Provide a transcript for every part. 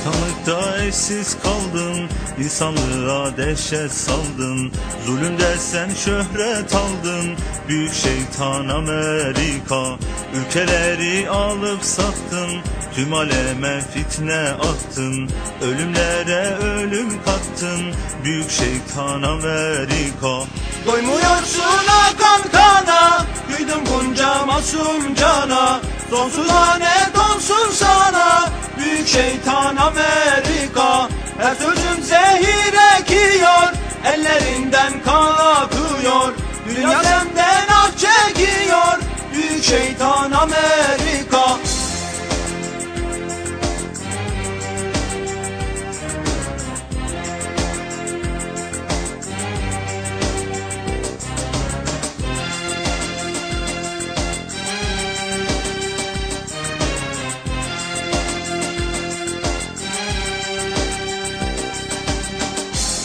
Aşkta eşsiz kaldın insanlığa dehşet saldın. Zulümde sen şöhret aldın Büyük şeytan Amerika. Ülkeleri alıp sattın Tüm aleme fitne attın. Ölümlere ölüm kattın Büyük şeytan Amerika. Doymuyorsun akan kana Kıydın bunca masum cana. Sonsuza ne şeytan Amerika Her sözün zehir ekiyor Ellerinden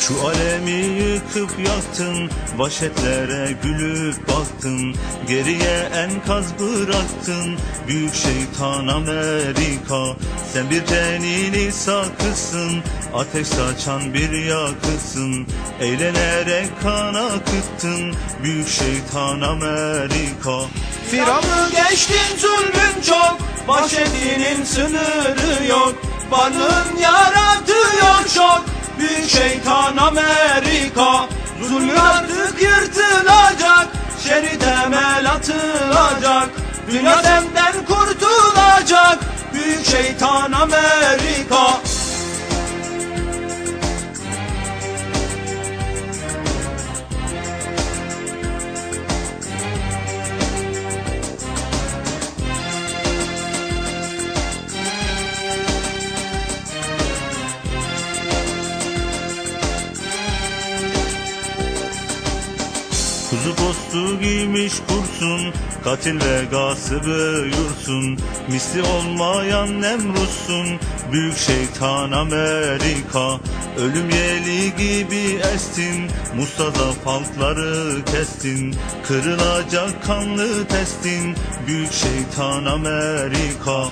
Şu alemi yıkıp yaktın Vahşetlere gülüp baktın. Geriye enkaz bıraktın Büyük şeytan Amerika. Sen bir cenini sakısın Ateş saçan bir yakıtsın. Eğlenerek kan akıttın Büyük şeytan Amerika. Firavunu geçtin zulmün çok Vahşetinin sınırı yok. Varlığın yaratıyor şok Büyük şeytan Amerika. Zulmün artık yırtılacak. Şeri temel atılacak. Dünya senden kurtulacak. Büyük şeytan Amerika Kuzu postu giymiş kursun Katil ve gasıbı yursun Misli olmayan Nemrutsun Büyük şeytan Amerika. Ölüm yeli gibi estin Mustazaf halkları kestin. Kırılacak kanlı testin Büyük şeytan Amerika.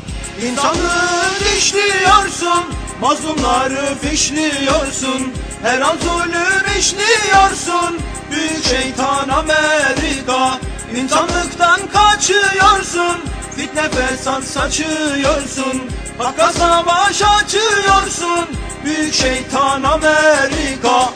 İnsanlığı dişliyorsun Mazlumları fişliyorsun. Her an zulüm işliyorsun Büyük şeytan Amerika. İnsanlıktan kaçıyorsun Fitne fesat saçıyorsun. Hakka savaş açıyorsun Büyük şeytan Amerika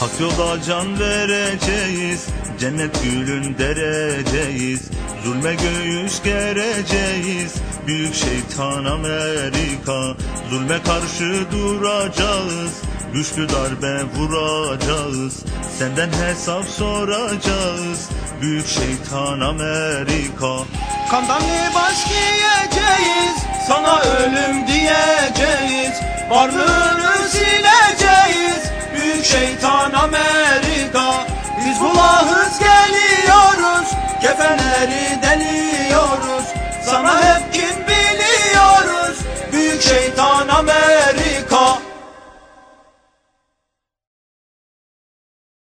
Hak yolda can vereceğiz Cennet gülün dereceğiz Zulme göğüs gereceğiz Büyük şeytan Amerika. Zulme karşı duracağız Güçlü darbe vuracağız. Senden hesap soracağız Büyük şeytan Amerika. Kandan libas giyeceğiz Sana ölüm diyeceğiz. Varlığını sileceğiz Büyük şeytan Amerika